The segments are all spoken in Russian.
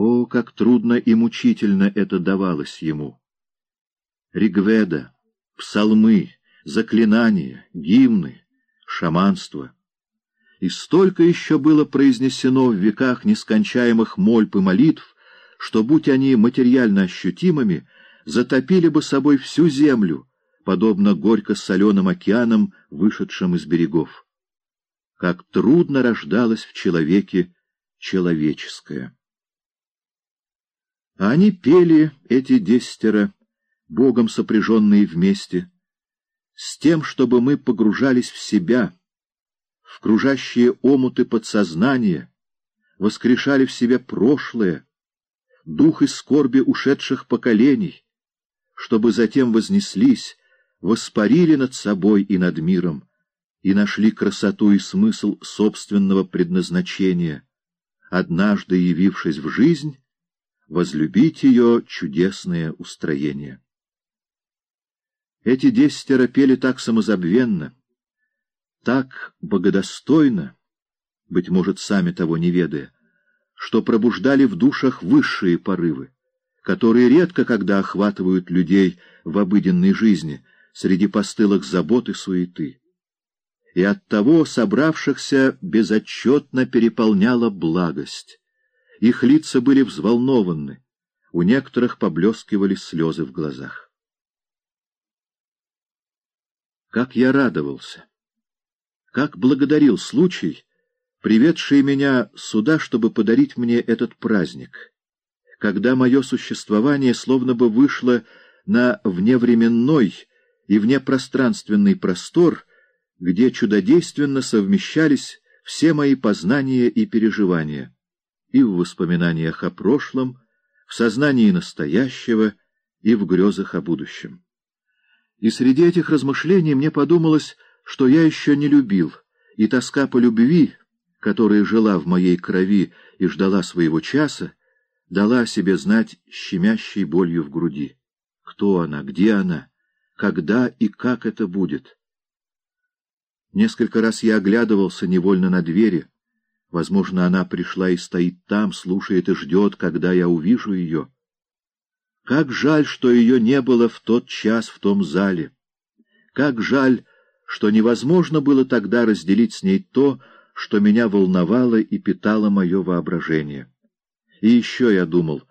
О, как трудно и мучительно это давалось ему! Ригведа, псалмы, заклинания, гимны, шаманство. И столько еще было произнесено в веках нескончаемых мольб и молитв, что, будь они материально ощутимыми, затопили бы собой всю землю, подобно горько-соленым океанам, вышедшим из берегов. Как трудно рождалось в человеке человеческое. А они пели, эти десятеро, Богом сопряженные вместе, с тем, чтобы мы погружались в себя, в кружащие омуты подсознания, воскрешали в себе прошлое, дух и скорби ушедших поколений, чтобы затем вознеслись, воспарили над собой и над миром, и нашли красоту и смысл собственного предназначения, однажды явившись в жизнь, возлюбить ее чудесное устроение. Эти десятеро пели так самозабвенно, так богодостойно, быть может, сами того не ведая, что пробуждали в душах высшие порывы, которые редко когда охватывают людей в обыденной жизни среди постылых забот и суеты. И оттого собравшихся безотчетно переполняла благость. Их лица были взволнованы, у некоторых поблескивали слезы в глазах. Как я радовался! Как благодарил случай, приведший меня сюда, чтобы подарить мне этот праздник, когда мое существование словно бы вышло на вневременной и внепространственный простор, где чудодейственно совмещались все мои познания и переживания, и в воспоминаниях о прошлом, в сознании настоящего и в грезах о будущем. И среди этих размышлений мне подумалось, что я еще не любил, и тоска по любви, которая жила в моей крови и ждала своего часа, дала о себе знать щемящей болью в груди. Кто она, где она, когда и как это будет? Несколько раз я оглядывался невольно на двери. Возможно, она пришла и стоит там, слушает и ждет, когда я увижу ее. Как жаль, что ее не было в тот час в том зале. Как жаль, что невозможно было тогда разделить с ней то, что меня волновало и питало мое воображение. И еще я думал,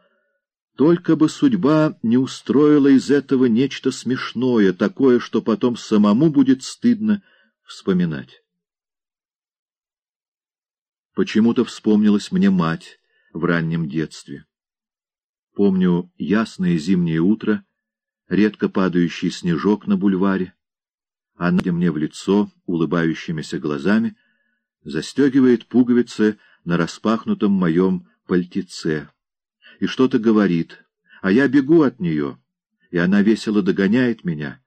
только бы судьба не устроила из этого нечто смешное, такое, что потом самому будет стыдно вспоминать. Почему-то вспомнилась мне мать в раннем детстве. Помню ясное зимнее утро, редко падающий снежок на бульваре. Она мне в лицо улыбающимися глазами — застегивает пуговицы на распахнутом моем пальтеце и что-то говорит, а я бегу от нее, и она весело догоняет меня.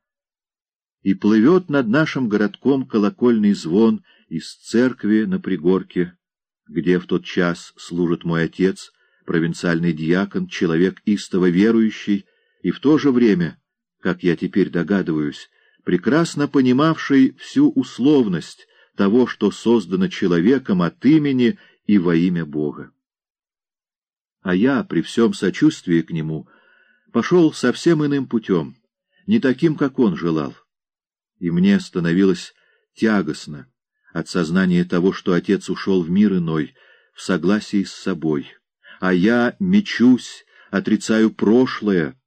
И плывет над нашим городком колокольный звон из церкви на пригорке, где в тот час служит мой отец, провинциальный диакон, человек истово верующий, и в то же время, как я теперь догадываюсь, прекрасно понимавший всю условность того, что создано человеком от имени и во имя Бога. А я, при всем сочувствии к нему, пошел совсем иным путем, не таким, как он желал. И мне становилось тягостно от сознания того, что отец ушел в мир иной, в согласии с собой, а я мечусь, отрицаю прошлое,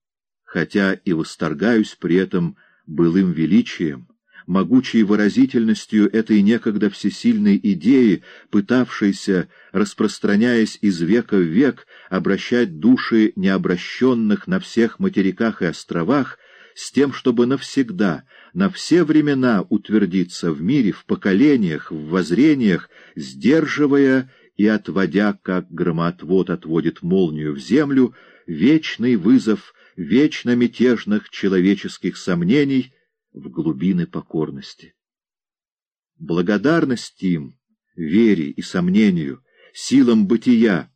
хотя и восторгаюсь при этом былым величием, могучей выразительностью этой некогда всесильной идеи, пытавшейся, распространяясь из века в век, обращать души необращенных на всех материках и островах, с тем, чтобы навсегда, на все времена утвердиться в мире, в поколениях, в воззрениях, сдерживая и отводя, как громоотвод отводит молнию в землю, вечный вызов вечно мятежных человеческих сомнений — в глубины покорности. Благодарность им, вере и сомнению, силам бытия,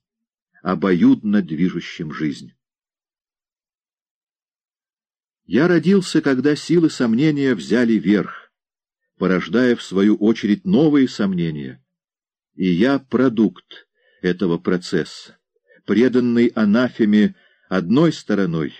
обоюдно движущим жизнь. Я родился, когда силы сомнения взяли верх, порождая в свою очередь новые сомнения, и я продукт этого процесса, преданный анафеме одной стороной